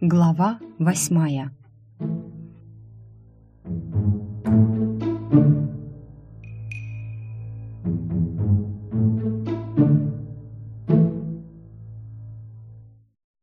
Глава восьмая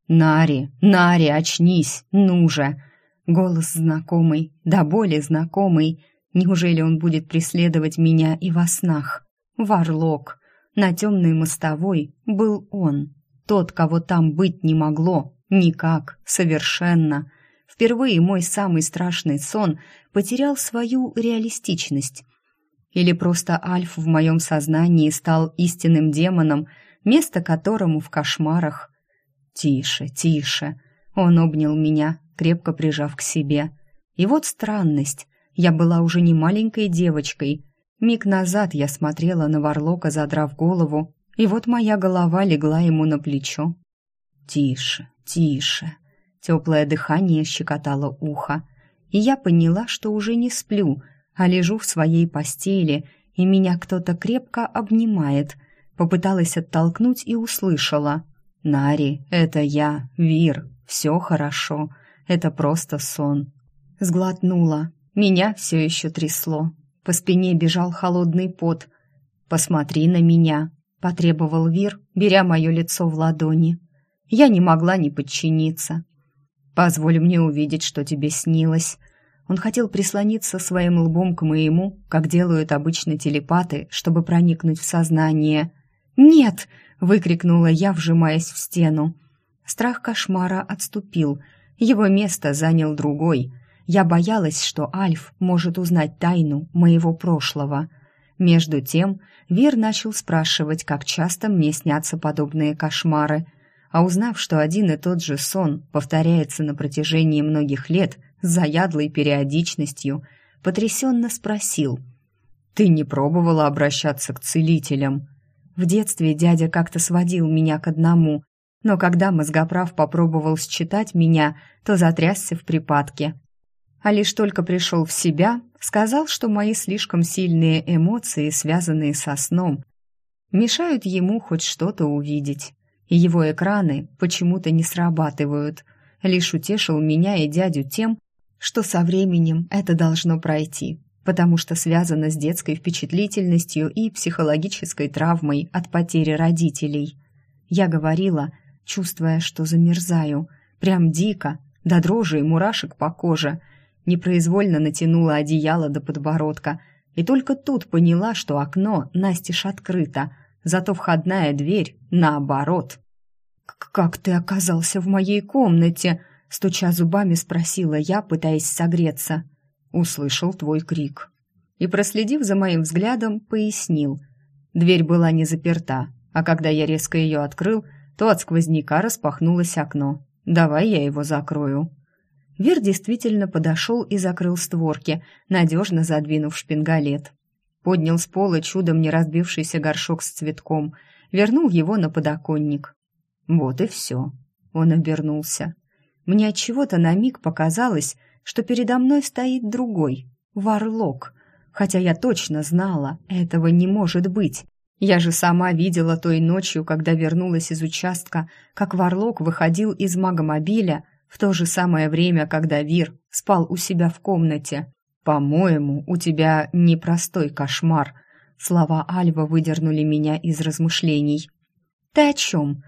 «Нари, Нари, очнись, ну же!» Голос знакомый, да более знакомый. Неужели он будет преследовать меня и во снах? Варлок. На темной мостовой был он. Тот, кого там быть не могло. Никак, совершенно. Впервые мой самый страшный сон потерял свою реалистичность. Или просто Альф в моем сознании стал истинным демоном, место которому в кошмарах. «Тише, тише!» Он обнял меня, крепко прижав к себе. И вот странность. Я была уже не маленькой девочкой. Миг назад я смотрела на Варлока, задрав голову, и вот моя голова легла ему на плечо. «Тише, тише!» Теплое дыхание щекотало ухо, и я поняла, что уже не сплю, а лежу в своей постели, и меня кто-то крепко обнимает. Попыталась оттолкнуть и услышала. «Нари, это я, Вир, все хорошо, это просто сон». Сглотнула, меня все еще трясло. По спине бежал холодный пот. «Посмотри на меня», — потребовал Вир, беря мое лицо в ладони. Я не могла не подчиниться. «Позволь мне увидеть, что тебе снилось». Он хотел прислониться своим лбом к моему, как делают обычно телепаты, чтобы проникнуть в сознание. «Нет!» — выкрикнула я, вжимаясь в стену. Страх кошмара отступил. Его место занял другой. Я боялась, что Альф может узнать тайну моего прошлого. Между тем Вир начал спрашивать, как часто мне снятся подобные кошмары — а узнав, что один и тот же сон повторяется на протяжении многих лет с заядлой периодичностью, потрясенно спросил «Ты не пробовала обращаться к целителям?» В детстве дядя как-то сводил меня к одному, но когда мозгоправ попробовал считать меня, то затрясся в припадке. А лишь только пришел в себя, сказал, что мои слишком сильные эмоции, связанные со сном, мешают ему хоть что-то увидеть и его экраны почему-то не срабатывают. Лишь утешил меня и дядю тем, что со временем это должно пройти, потому что связано с детской впечатлительностью и психологической травмой от потери родителей. Я говорила, чувствуя, что замерзаю, прям дико, до дрожи и мурашек по коже, непроизвольно натянула одеяло до подбородка и только тут поняла, что окно настежь открыто, зато входная дверь наоборот. «Как ты оказался в моей комнате?» — стуча зубами, спросила я, пытаясь согреться. Услышал твой крик. И, проследив за моим взглядом, пояснил. Дверь была не заперта, а когда я резко ее открыл, то от сквозняка распахнулось окно. «Давай я его закрою». Вир действительно подошел и закрыл створки, надежно задвинув шпингалет. Поднял с пола чудом не разбившийся горшок с цветком, вернул его на подоконник. Вот и все. Он обернулся. Мне от чего-то на миг показалось, что передо мной стоит другой, Варлок, хотя я точно знала, этого не может быть. Я же сама видела той ночью, когда вернулась из участка, как Варлок выходил из магомобиля в то же самое время, когда Вир спал у себя в комнате. «По-моему, у тебя непростой кошмар», Слова Альва выдернули меня из размышлений. «Ты о чем?»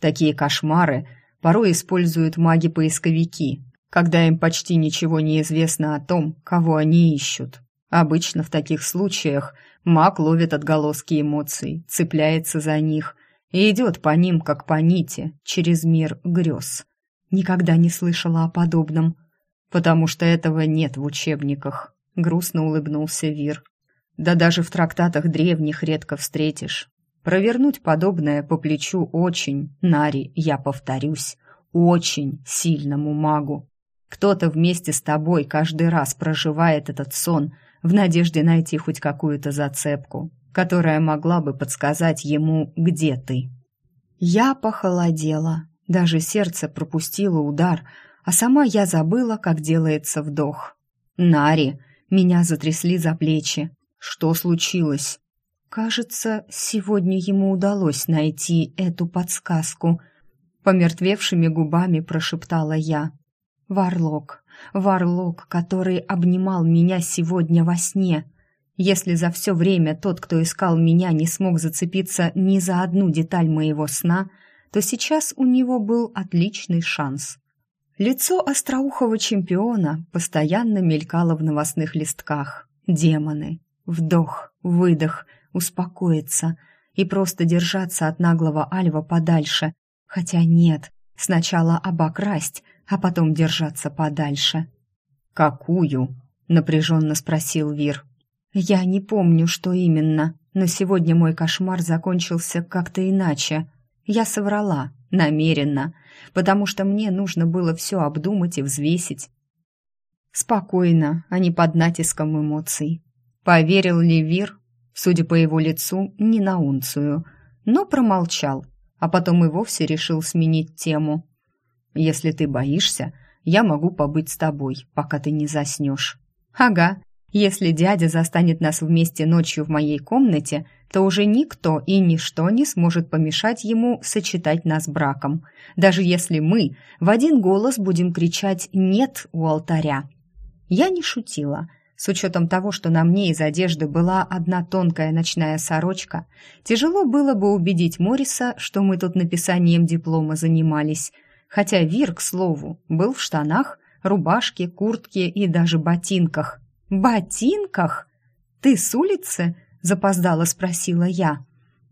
Такие кошмары порой используют маги-поисковики, когда им почти ничего не известно о том, кого они ищут. Обычно в таких случаях маг ловит отголоски эмоций, цепляется за них и идет по ним, как по нити, через мир грез. Никогда не слышала о подобном, потому что этого нет в учебниках, грустно улыбнулся Вир. Да даже в трактатах древних редко встретишь. Провернуть подобное по плечу очень, Нари, я повторюсь, очень сильному магу. Кто-то вместе с тобой каждый раз проживает этот сон в надежде найти хоть какую-то зацепку, которая могла бы подсказать ему, где ты. Я похолодела, даже сердце пропустило удар, а сама я забыла, как делается вдох. «Нари!» Меня затрясли за плечи. «Что случилось?» Кажется, сегодня ему удалось найти эту подсказку. Помертвевшими губами прошептала я. Варлок, Варлок, который обнимал меня сегодня во сне. Если за все время тот, кто искал меня, не смог зацепиться ни за одну деталь моего сна, то сейчас у него был отличный шанс. Лицо остроухого чемпиона постоянно мелькало в новостных листках. Демоны. Вдох, выдох, успокоиться и просто держаться от наглого Альва подальше. Хотя нет, сначала обокрасть, а потом держаться подальше. «Какую?» — напряженно спросил Вир. «Я не помню, что именно, но сегодня мой кошмар закончился как-то иначе. Я соврала, намеренно, потому что мне нужно было все обдумать и взвесить. Спокойно, а не под натиском эмоций. Поверил ли Вир, судя по его лицу, не на унцию, но промолчал, а потом и вовсе решил сменить тему. «Если ты боишься, я могу побыть с тобой, пока ты не заснешь». «Ага, если дядя застанет нас вместе ночью в моей комнате, то уже никто и ничто не сможет помешать ему сочетать нас браком, даже если мы в один голос будем кричать «нет» у алтаря. Я не шутила. С учетом того, что на мне из одежды была одна тонкая ночная сорочка, тяжело было бы убедить Мориса, что мы тут написанием диплома занимались. Хотя Вир, к слову, был в штанах, рубашке, куртке и даже ботинках. «Ботинках? Ты с улицы?» — запоздало спросила я.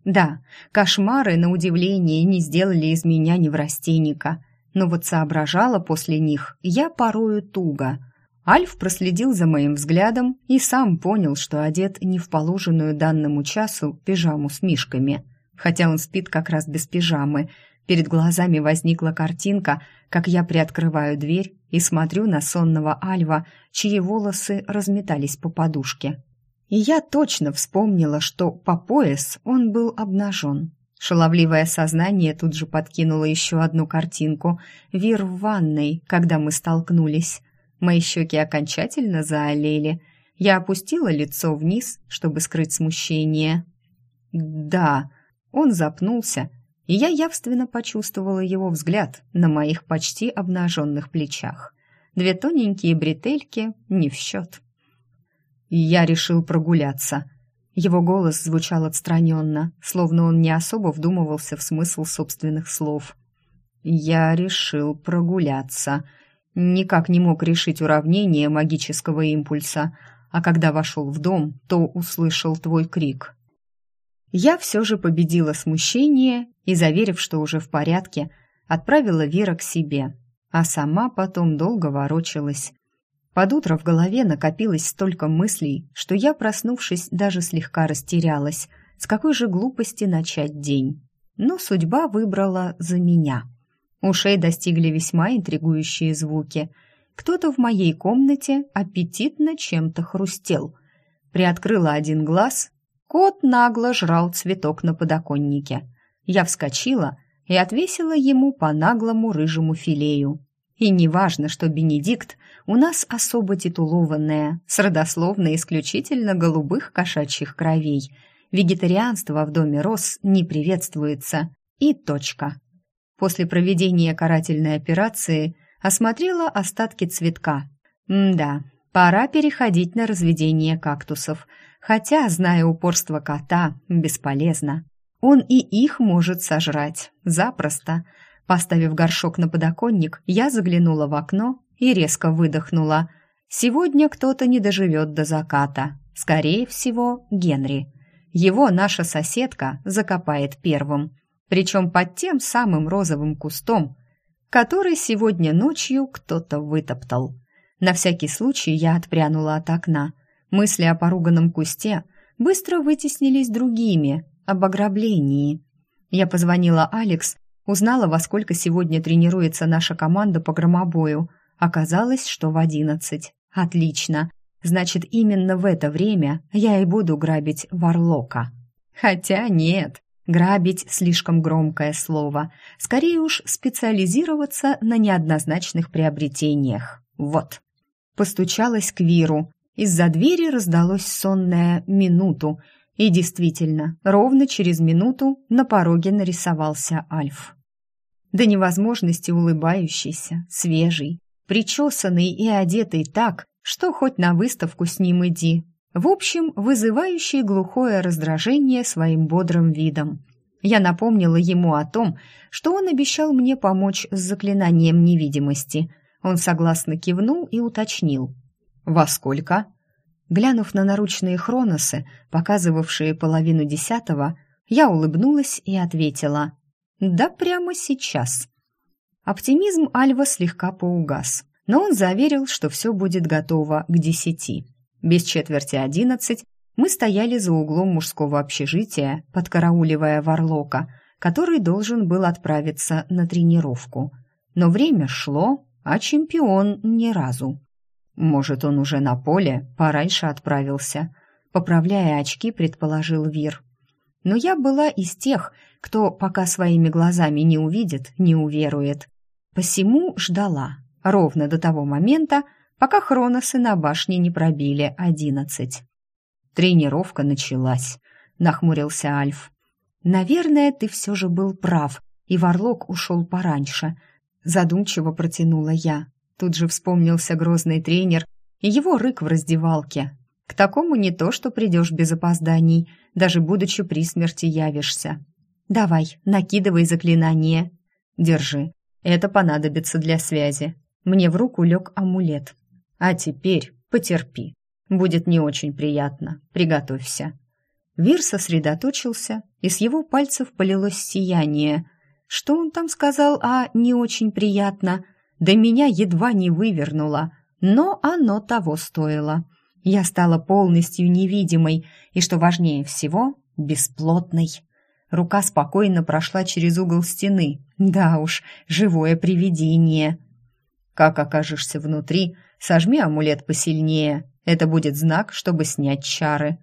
Да, кошмары, на удивление, не сделали из меня неврастенника, но вот соображала после них я порою туго. Альф проследил за моим взглядом и сам понял, что одет не в положенную данному часу пижаму с мишками, хотя он спит как раз без пижамы. Перед глазами возникла картинка, как я приоткрываю дверь и смотрю на сонного Альва, чьи волосы разметались по подушке. И я точно вспомнила, что по пояс он был обнажен. Шаловливое сознание тут же подкинуло еще одну картинку. Вир в ванной, когда мы столкнулись. Мои щеки окончательно заолели. Я опустила лицо вниз, чтобы скрыть смущение. «Да», он запнулся, и я явственно почувствовала его взгляд на моих почти обнаженных плечах. Две тоненькие бретельки не в счет. Я решил прогуляться. Его голос звучал отстраненно, словно он не особо вдумывался в смысл собственных слов. «Я решил прогуляться», никак не мог решить уравнение магического импульса, а когда вошел в дом, то услышал твой крик. Я все же победила смущение и, заверив, что уже в порядке, отправила Вера к себе, а сама потом долго ворочалась. Под утро в голове накопилось столько мыслей, что я, проснувшись, даже слегка растерялась, с какой же глупости начать день. Но судьба выбрала за меня. Ушей достигли весьма интригующие звуки. Кто-то в моей комнате аппетитно чем-то хрустел. Приоткрыла один глаз Кот нагло жрал цветок на подоконнике. Я вскочила и отвесила ему по наглому рыжему филею. И неважно, что Бенедикт у нас особо титулованная, с родословной исключительно голубых кошачьих кровей. Вегетарианство в доме Рос не приветствуется. И точка. После проведения карательной операции осмотрела остатки цветка. М да, пора переходить на разведение кактусов – Хотя, зная упорство кота, бесполезно. Он и их может сожрать. Запросто. Поставив горшок на подоконник, я заглянула в окно и резко выдохнула. Сегодня кто-то не доживет до заката. Скорее всего, Генри. Его наша соседка закопает первым. Причем под тем самым розовым кустом, который сегодня ночью кто-то вытоптал. На всякий случай я отпрянула от окна – Мысли о поруганном кусте быстро вытеснились другими, об ограблении. Я позвонила Алекс, узнала, во сколько сегодня тренируется наша команда по громобою. Оказалось, что в одиннадцать. Отлично. Значит, именно в это время я и буду грабить Варлока. Хотя нет, грабить слишком громкое слово. Скорее уж специализироваться на неоднозначных приобретениях. Вот. Постучалась к Виру, из-за двери раздалось сонное «минуту», И действительно, ровно через минуту на пороге нарисовался Альф. До невозможности улыбающийся, свежий, причесанный и одетый так, что хоть на выставку с ним иди. В общем, вызывающий глухое раздражение своим бодрым видом. Я напомнила ему о том, что он обещал мне помочь с заклинанием невидимости. Он согласно кивнул и уточнил. «Во сколько?» Глянув на наручные хроносы, показывавшие половину десятого, я улыбнулась и ответила «Да прямо сейчас». Оптимизм Альва слегка поугас, но он заверил, что все будет готово к десяти. Без четверти одиннадцать мы стояли за углом мужского общежития, подкарауливая Варлока, который должен был отправиться на тренировку. Но время шло, а чемпион ни разу. Может, он уже на поле, пораньше отправился. Поправляя очки, предположил Вир. Но я была из тех, кто пока своими глазами не увидит, не уверует. Посему ждала, ровно до того момента, пока хроносы на башне не пробили одиннадцать. Тренировка началась, нахмурился Альф. Наверное, ты все же был прав, и Варлок ушел пораньше, задумчиво протянула я. Тут же вспомнился грозный тренер и его рык в раздевалке. К такому не то, что придешь без опозданий, даже будучи при смерти явишься. Давай, накидывай заклинание. Держи. Это понадобится для связи. Мне в руку лег амулет. А теперь потерпи. Будет не очень приятно. Приготовься. Вир сосредоточился, и с его пальцев полилось сияние. Что он там сказал а «не очень приятно»? до меня едва не вывернуло, но оно того стоило. Я стала полностью невидимой и, что важнее всего, бесплотной. Рука спокойно прошла через угол стены. Да уж, живое привидение. Как окажешься внутри, сожми амулет посильнее. Это будет знак, чтобы снять чары.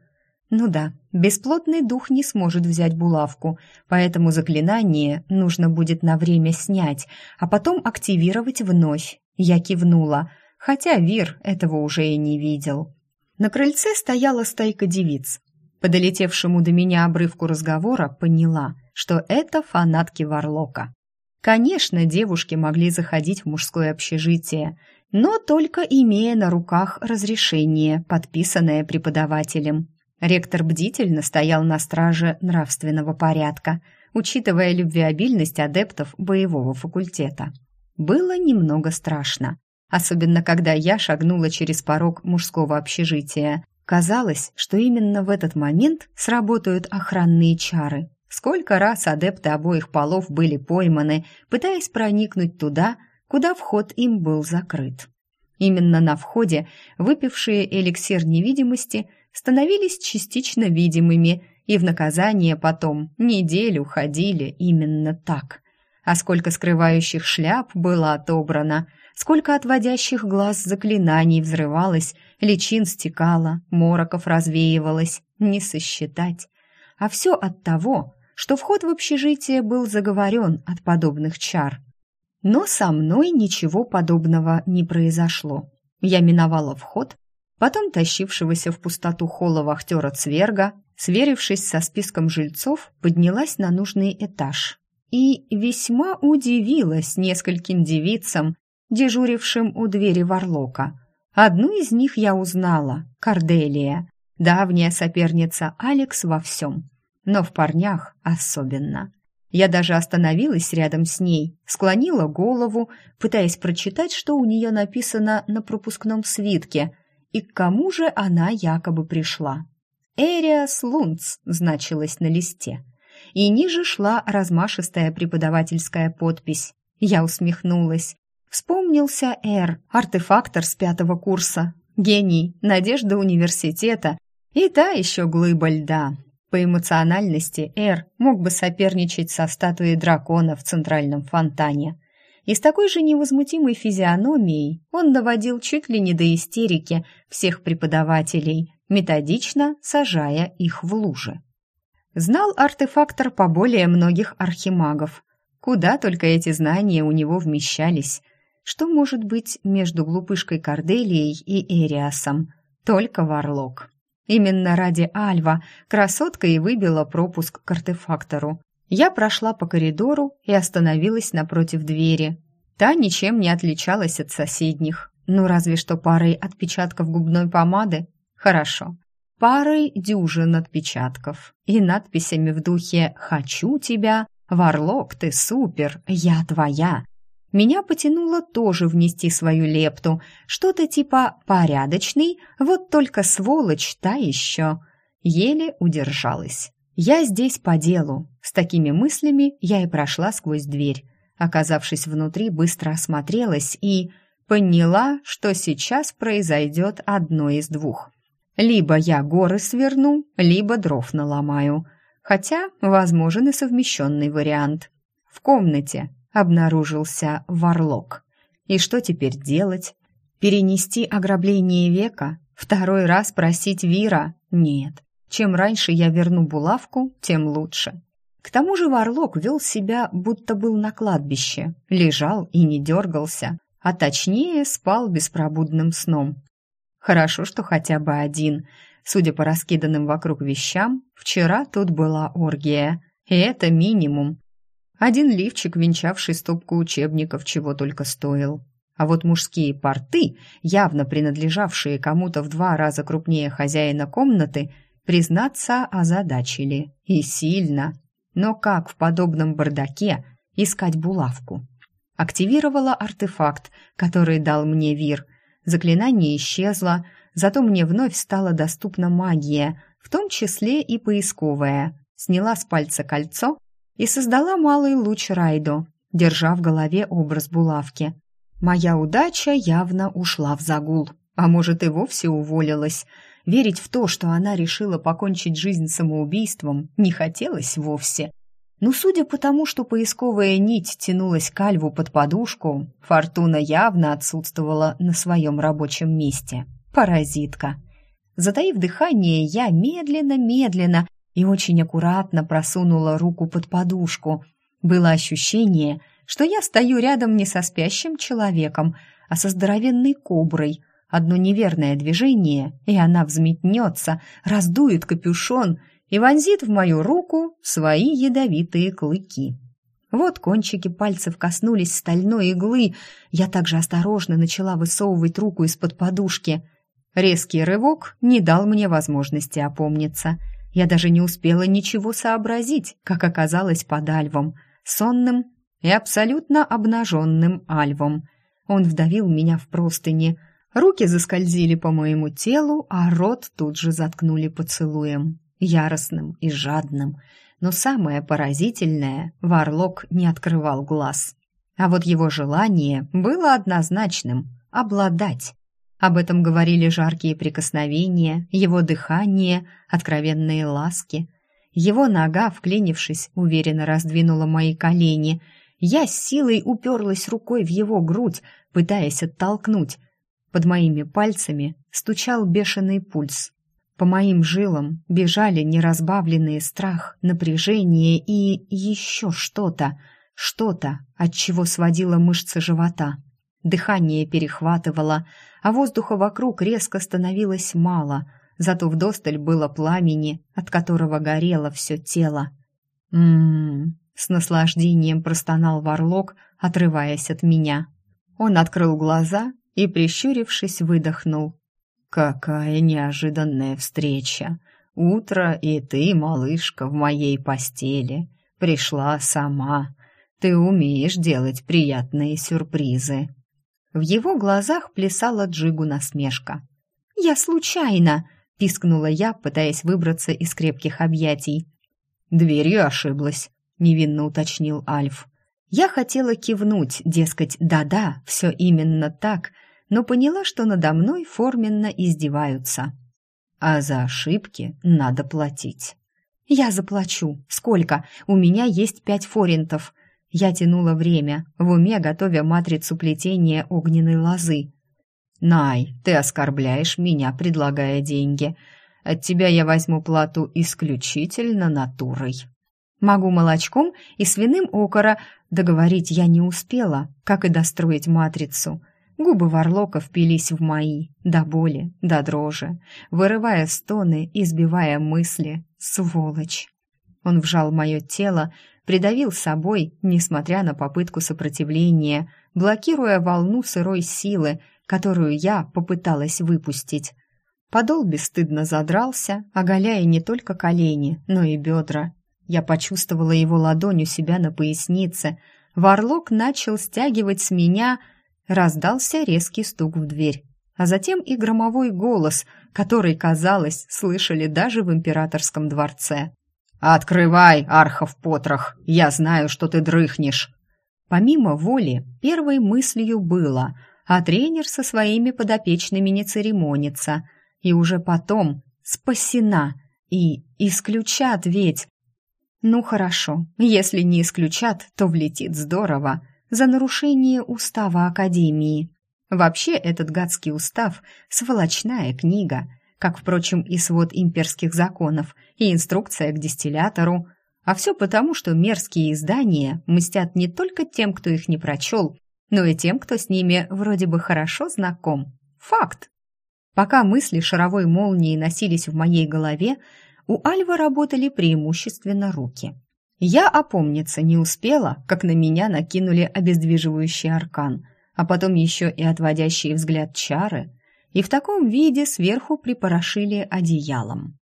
Ну да, бесплотный дух не сможет взять булавку, поэтому заклинание нужно будет на время снять, а потом активировать вновь. Я кивнула, хотя Вир этого уже и не видел. На крыльце стояла стайка девиц. По долетевшему до меня обрывку разговора поняла, что это фанатки Варлока. Конечно, девушки могли заходить в мужское общежитие, но только имея на руках разрешение, подписанное преподавателем. Ректор бдительно стоял на страже нравственного порядка, учитывая любвеобильность адептов боевого факультета. Было немного страшно, особенно когда я шагнула через порог мужского общежития. Казалось, что именно в этот момент сработают охранные чары. Сколько раз адепты обоих полов были пойманы, пытаясь проникнуть туда, куда вход им был закрыт. Именно на входе выпившие эликсир невидимости становились частично видимыми и в наказание потом неделю ходили именно так. А сколько скрывающих шляп было отобрано, сколько отводящих глаз заклинаний взрывалось, личин стекало, мороков развеивалось, не сосчитать. А все от того, что вход в общежитие был заговорен от подобных чар. Но со мной ничего подобного не произошло. Я миновала вход потом тащившегося в пустоту холла вахтера Цверга, сверившись со списком жильцов, поднялась на нужный этаж. И весьма удивилась нескольким девицам, дежурившим у двери Варлока. Одну из них я узнала — Корделия, давняя соперница Алекс во всем, но в парнях особенно. Я даже остановилась рядом с ней, склонила голову, пытаясь прочитать, что у нее написано на пропускном свитке — и к кому же она якобы пришла. «Эриас Лунц» значилось на листе. И ниже шла размашистая преподавательская подпись. Я усмехнулась. Вспомнился Эр, артефактор с пятого курса. Гений, надежда университета и та еще глыба льда. По эмоциональности Эр мог бы соперничать со статуей дракона в центральном фонтане и с такой же невозмутимой физиономией он доводил чуть ли не до истерики всех преподавателей, методично сажая их в лужи. Знал артефактор поболее многих архимагов. Куда только эти знания у него вмещались. Что может быть между глупышкой Корделией и Эриасом? Только Варлок. Именно ради Альва красотка и выбила пропуск к артефактору. Я прошла по коридору и остановилась напротив двери. Та ничем не отличалась от соседних. Ну, разве что парой отпечатков губной помады. Хорошо. Парой дюжин отпечатков и надписями в духе «Хочу тебя», «Варлок, ты супер», «Я твоя». Меня потянуло тоже внести свою лепту, что-то типа «порядочный», вот только сволочь та еще. Еле удержалась. Я здесь по делу. С такими мыслями я и прошла сквозь дверь. Оказавшись внутри, быстро осмотрелась и поняла, что сейчас произойдет одно из двух. Либо я горы сверну, либо дров наломаю. Хотя возможен и совмещенный вариант. В комнате обнаружился варлок. И что теперь делать? Перенести ограбление века? Второй раз просить Вира? Нет. Чем раньше я верну булавку, тем лучше. К тому же Варлок вел себя, будто был на кладбище, лежал и не дергался, а точнее спал беспробудным сном. Хорошо, что хотя бы один. Судя по раскиданным вокруг вещам, вчера тут была оргия, и это минимум. Один лифчик, венчавший стопку учебников, чего только стоил. А вот мужские порты, явно принадлежавшие кому-то в два раза крупнее хозяина комнаты, признаться, озадачили. И сильно. Но как в подобном бардаке искать булавку? Активировала артефакт, который дал мне Вир. Заклинание исчезло, зато мне вновь стала доступна магия, в том числе и поисковая. Сняла с пальца кольцо и создала малый луч Райдо, держа в голове образ булавки. Моя удача явно ушла в загул, а может и вовсе уволилась. Верить в то, что она решила покончить жизнь самоубийством, не хотелось вовсе. Но судя по тому, что поисковая нить тянулась к Альву под подушку, Фортуна явно отсутствовала на своем рабочем месте. Паразитка. Затаив дыхание, я медленно-медленно и очень аккуратно просунула руку под подушку. Было ощущение, что я стою рядом не со спящим человеком, а со здоровенной коброй — Одно неверное движение, и она взметнется, раздует капюшон и вонзит в мою руку свои ядовитые клыки. Вот кончики пальцев коснулись стальной иглы. Я также осторожно начала высовывать руку из-под подушки. Резкий рывок не дал мне возможности опомниться. Я даже не успела ничего сообразить, как оказалось под альвом, сонным и абсолютно обнаженным альвом. Он вдавил меня в простыни — Руки заскользили по моему телу, а рот тут же заткнули поцелуем, яростным и жадным. Но самое поразительное, Варлок не открывал глаз. А вот его желание было однозначным — обладать. Об этом говорили жаркие прикосновения, его дыхание, откровенные ласки. Его нога, вклинившись, уверенно раздвинула мои колени. Я с силой уперлась рукой в его грудь, пытаясь оттолкнуть, под моими пальцами стучал бешеный пульс. По моим жилам бежали неразбавленный страх, напряжение и еще что-то, что-то, от чего сводило мышцы живота. Дыхание перехватывало, а воздуха вокруг резко становилось мало, зато вдосталь было пламени, от которого горело все тело. «М-м-м», с наслаждением простонал Варлок, отрываясь от меня. Он открыл глаза и, прищурившись, выдохнул. «Какая неожиданная встреча! Утро, и ты, малышка, в моей постели. Пришла сама. Ты умеешь делать приятные сюрпризы». В его глазах плясала Джигу насмешка. «Я случайно!» — пискнула я, пытаясь выбраться из крепких объятий. «Дверью ошиблась», — невинно уточнил Альф. Я хотела кивнуть, дескать, да-да, все именно так, но поняла, что надо мной форменно издеваются. А за ошибки надо платить. Я заплачу. Сколько? У меня есть пять форинтов. Я тянула время, в уме готовя матрицу плетения огненной лозы. «Най, ты оскорбляешь меня, предлагая деньги. От тебя я возьму плату исключительно натурой». Могу молочком и свиным окора. Договорить я не успела, как и достроить матрицу — Губы Варлока впились в мои, до боли, до дрожи, вырывая стоны и сбивая мысли. Сволочь! Он вжал мое тело, придавил собой, несмотря на попытку сопротивления, блокируя волну сырой силы, которую я попыталась выпустить. Подол бесстыдно задрался, оголяя не только колени, но и бедра. Я почувствовала его ладонь у себя на пояснице. Варлок начал стягивать с меня Раздался резкий стук в дверь, а затем и громовой голос, который, казалось, слышали даже в императорском дворце. «Открывай, Архов Потрох! Я знаю, что ты дрыхнешь!» Помимо воли, первой мыслью было, а тренер со своими подопечными не церемонится, и уже потом спасена, и исключат ведь. Ну хорошо, если не исключат, то влетит здорово за нарушение устава Академии. Вообще этот гадский устав – сволочная книга, как, впрочем, и свод имперских законов, и инструкция к дистиллятору. А все потому, что мерзкие издания мстят не только тем, кто их не прочел, но и тем, кто с ними вроде бы хорошо знаком. Факт. Пока мысли шаровой молнии носились в моей голове, у Альвы работали преимущественно руки. Я опомниться не успела, как на меня накинули обездвиживающий аркан, а потом еще и отводящий взгляд чары, и в таком виде сверху припорошили одеялом.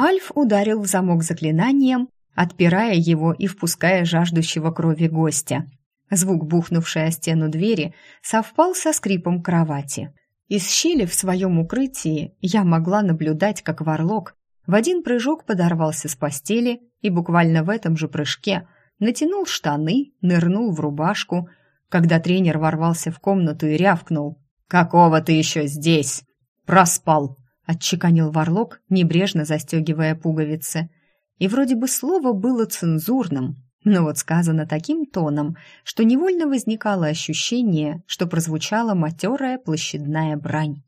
Альф ударил в замок заклинанием, отпирая его и впуская жаждущего крови гостя. Звук, бухнувшей о стену двери, совпал со скрипом кровати. Из щели в своем укрытии я могла наблюдать, как Варлок в один прыжок подорвался с постели и буквально в этом же прыжке натянул штаны, нырнул в рубашку, когда тренер ворвался в комнату и рявкнул. «Какого ты еще здесь?» «Проспал», — отчеканил Варлок, небрежно застегивая пуговицы. И вроде бы слово было цензурным, но вот сказано таким тоном, что невольно возникало ощущение, что прозвучала матерая площадная брань.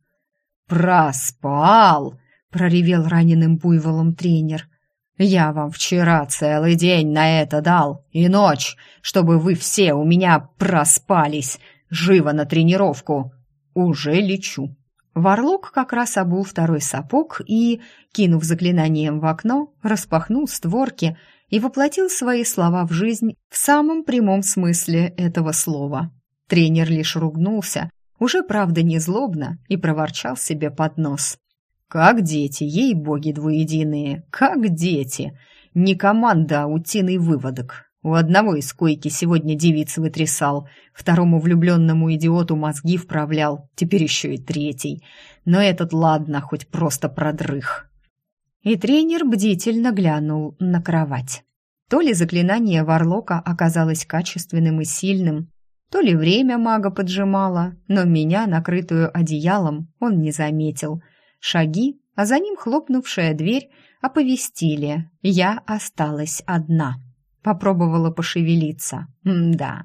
«Проспал!» проревел раненым буйволом тренер. «Я вам вчера целый день на это дал, и ночь, чтобы вы все у меня проспались. Живо на тренировку. Уже лечу». Варлок как раз обул второй сапог и, кинув заклинанием в окно, распахнул створки и воплотил свои слова в жизнь в самом прямом смысле этого слова. Тренер лишь ругнулся, уже правда не злобно, и проворчал себе под нос. Как дети, ей-боги двуединые, как дети. Не команда, а утиный выводок. У одного из койки сегодня девиц вытрясал, второму влюбленному идиоту мозги вправлял, теперь еще и третий. Но этот, ладно, хоть просто продрых. И тренер бдительно глянул на кровать. То ли заклинание Варлока оказалось качественным и сильным, то ли время мага поджимало, но меня, накрытую одеялом, он не заметил — Шаги, а за ним хлопнувшая дверь, оповестили. Я осталась одна. Попробовала пошевелиться. М-да.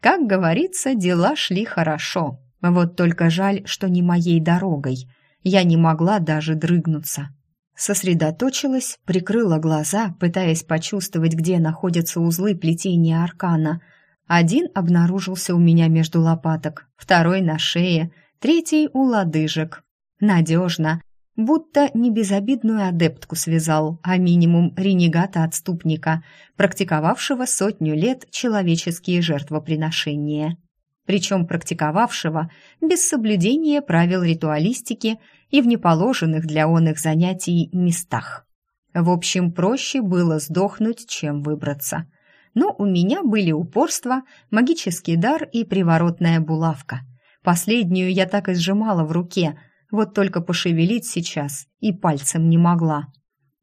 Как говорится, дела шли хорошо. Вот только жаль, что не моей дорогой. Я не могла даже дрыгнуться. Сосредоточилась, прикрыла глаза, пытаясь почувствовать, где находятся узлы плетения аркана. Один обнаружился у меня между лопаток, второй на шее, третий у лодыжек, Надежно, будто не безобидную адептку связал, а минимум ренегата-отступника, практиковавшего сотню лет человеческие жертвоприношения. Причем практиковавшего без соблюдения правил ритуалистики и в неположенных для он их занятий местах. В общем, проще было сдохнуть, чем выбраться. Но у меня были упорство, магический дар и приворотная булавка. Последнюю я так и сжимала в руке – вот только пошевелить сейчас и пальцем не могла.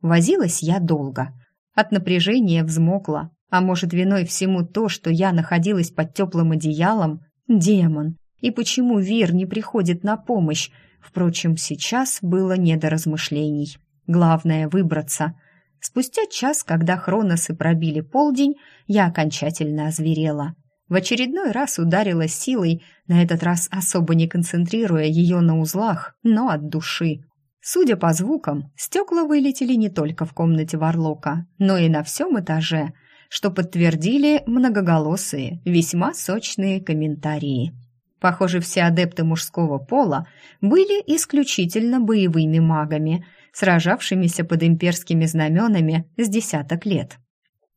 Возилась я долго. От напряжения взмокла. А может, виной всему то, что я находилась под теплым одеялом? Демон! И почему Вир не приходит на помощь? Впрочем, сейчас было не до размышлений. Главное — выбраться. Спустя час, когда хроносы пробили полдень, я окончательно озверела. В очередной раз ударила силой, на этот раз особо не концентрируя ее на узлах, но от души. Судя по звукам, стекла вылетели не только в комнате Варлока, но и на всем этаже, что подтвердили многоголосые, весьма сочные комментарии. Похоже, все адепты мужского пола были исключительно боевыми магами, сражавшимися под имперскими знаменами с десяток лет.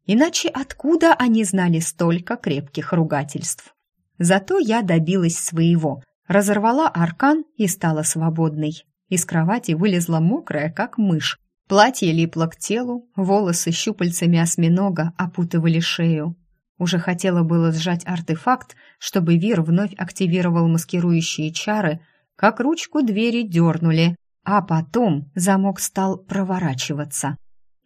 Иначе откуда они знали столько крепких ругательств? Зато я добилась своего, разорвала аркан и стала свободной. Из кровати вылезла мокрая, как мышь. Платье липло к телу, волосы щупальцами осьминога опутывали шею. Уже хотела было сжать артефакт, чтобы Вир вновь активировал маскирующие чары, как ручку двери дернули, а потом замок стал проворачиваться.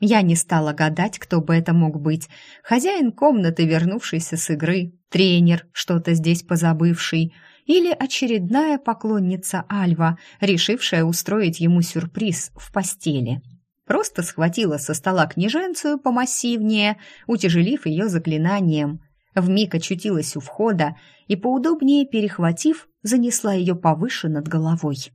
Я не стала гадать, кто бы это мог быть. Хозяин комнаты, вернувшийся с игры, тренер, что-то здесь позабывший, или очередная поклонница Альва, решившая устроить ему сюрприз в постели. Просто схватила со стола княженцию помассивнее, утяжелив ее заклинанием. Вмиг очутилась у входа и, поудобнее перехватив, занесла ее повыше над головой.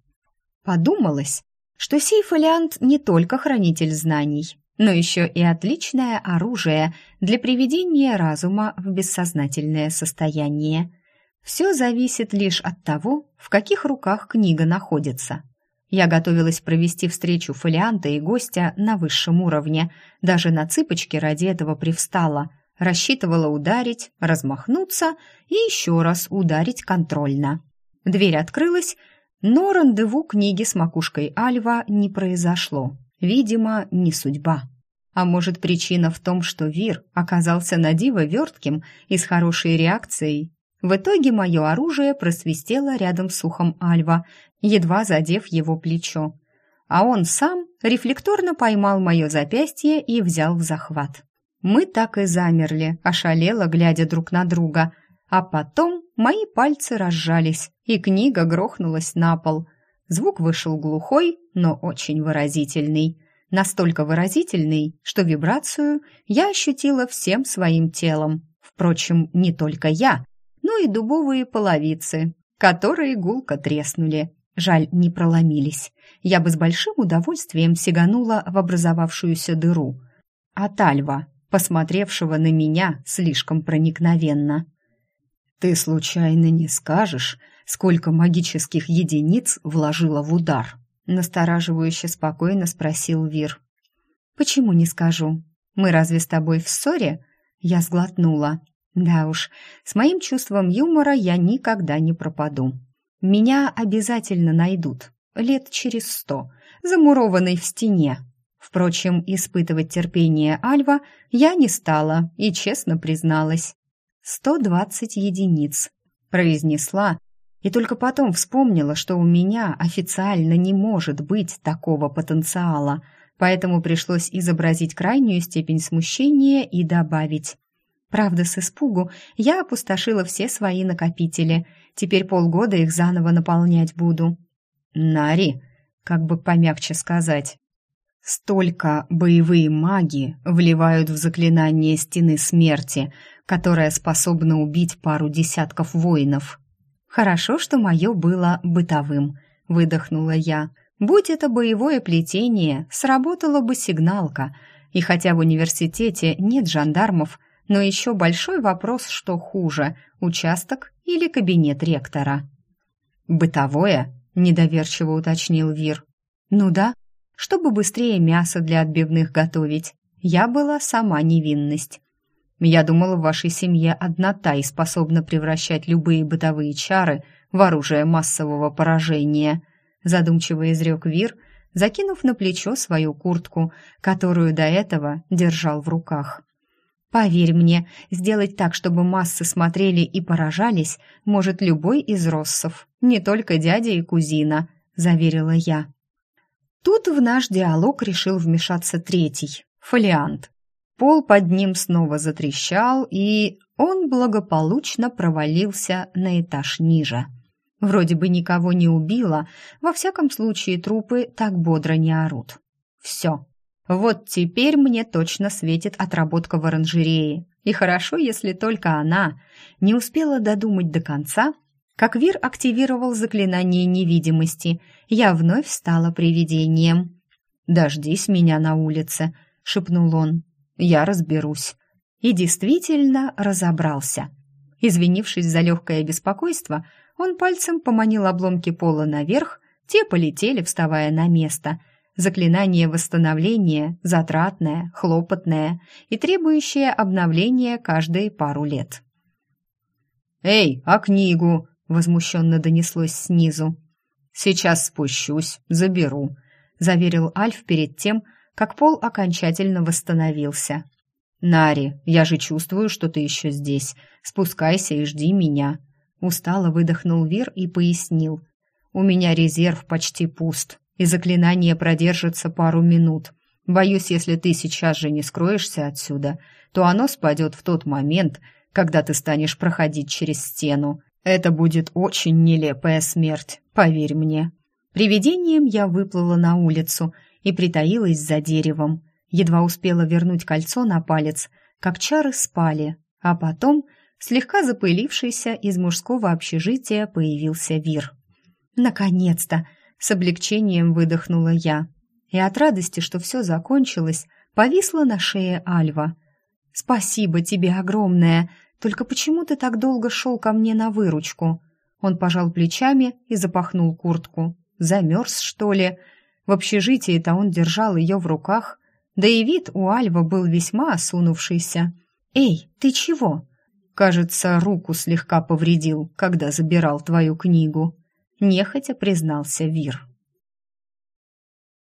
Подумалось, что сей фолиант не только хранитель знаний, но еще и отличное оружие для приведения разума в бессознательное состояние. Все зависит лишь от того, в каких руках книга находится. Я готовилась провести встречу фолианта и гостя на высшем уровне, даже на цыпочки ради этого привстала, рассчитывала ударить, размахнуться и еще раз ударить контрольно. Дверь открылась, но рандеву книги с макушкой Альва не произошло. Видимо, не судьба. А может, причина в том, что Вир оказался на диво вертким и с хорошей реакцией. В итоге мое оружие просвистело рядом с ухом Альва, едва задев его плечо. А он сам рефлекторно поймал мое запястье и взял в захват. Мы так и замерли, ошалело, глядя друг на друга. А потом мои пальцы разжались, и книга грохнулась на пол. Звук вышел глухой, но очень выразительный настолько выразительный, что вибрацию я ощутила всем своим телом. Впрочем, не только я, но и дубовые половицы, которые гулко треснули. Жаль, не проломились. Я бы с большим удовольствием сиганула в образовавшуюся дыру. А Тальва, посмотревшего на меня слишком проникновенно. «Ты случайно не скажешь, сколько магических единиц вложила в удар?» настораживающе спокойно спросил Вир. Почему не скажу? Мы разве с тобой в ссоре? Я сглотнула. Да уж, с моим чувством юмора я никогда не пропаду. Меня обязательно найдут. Лет через сто, замурованный в стене. Впрочем, испытывать терпение Альва я не стала и честно призналась. «Сто двадцать единиц», — произнесла, и только потом вспомнила, что у меня официально не может быть такого потенциала, поэтому пришлось изобразить крайнюю степень смущения и добавить. Правда, с испугу я опустошила все свои накопители. Теперь полгода их заново наполнять буду. Нари, как бы помягче сказать. Столько боевые маги вливают в заклинание стены смерти, которая способна убить пару десятков воинов. Хорошо, что мое было бытовым, выдохнула я. Будь это боевое плетение, сработала бы сигналка. И хотя в университете нет жандармов, но еще большой вопрос, что хуже, участок или кабинет ректора. «Бытовое?» – недоверчиво уточнил Вир. «Ну да, чтобы быстрее мясо для отбивных готовить. Я была сама невинность. Я думала, в вашей семье одна та и способна превращать любые бытовые чары в оружие массового поражения», задумчиво изрек Вир, закинув на плечо свою куртку, которую до этого держал в руках. «Поверь мне, сделать так, чтобы массы смотрели и поражались, может любой из россов, не только дядя и кузина», — заверила я. Тут в наш диалог решил вмешаться третий, фолиант. Пол под ним снова затрещал, и он благополучно провалился на этаж ниже. Вроде бы никого не убило, во всяком случае трупы так бодро не орут. Все. Вот теперь мне точно светит отработка в оранжерее. И хорошо, если только она не успела додумать до конца, как Вир активировал заклинание невидимости. Я вновь стала привидением. «Дождись меня на улице», — шепнул он я разберусь. И действительно разобрался. Извинившись за легкое беспокойство, он пальцем поманил обломки пола наверх, те полетели, вставая на место. Заклинание восстановления затратное, хлопотное и требующее обновления каждые пару лет. «Эй, а книгу?» — возмущенно донеслось снизу. «Сейчас спущусь, заберу», — заверил Альф перед тем, как пол окончательно восстановился. «Нари, я же чувствую, что ты еще здесь. Спускайся и жди меня». Устало выдохнул Вир и пояснил. «У меня резерв почти пуст, и заклинание продержится пару минут. Боюсь, если ты сейчас же не скроешься отсюда, то оно спадет в тот момент, когда ты станешь проходить через стену. Это будет очень нелепая смерть, поверь мне. Привидением я выплыла на улицу и притаилась за деревом. Едва успела вернуть кольцо на палец, как чары спали, а потом, слегка запылившийся из мужского общежития, появился Вир. «Наконец-то!» — с облегчением выдохнула я. И от радости, что все закончилось, повисла на шее Альва. «Спасибо тебе огромное!» Только почему ты так долго шел ко мне на выручку?» Он пожал плечами и запахнул куртку. Замерз, что ли? В общежитии-то он держал ее в руках. Да и вид у Альва был весьма осунувшийся. «Эй, ты чего?» «Кажется, руку слегка повредил, когда забирал твою книгу», — нехотя признался Вир.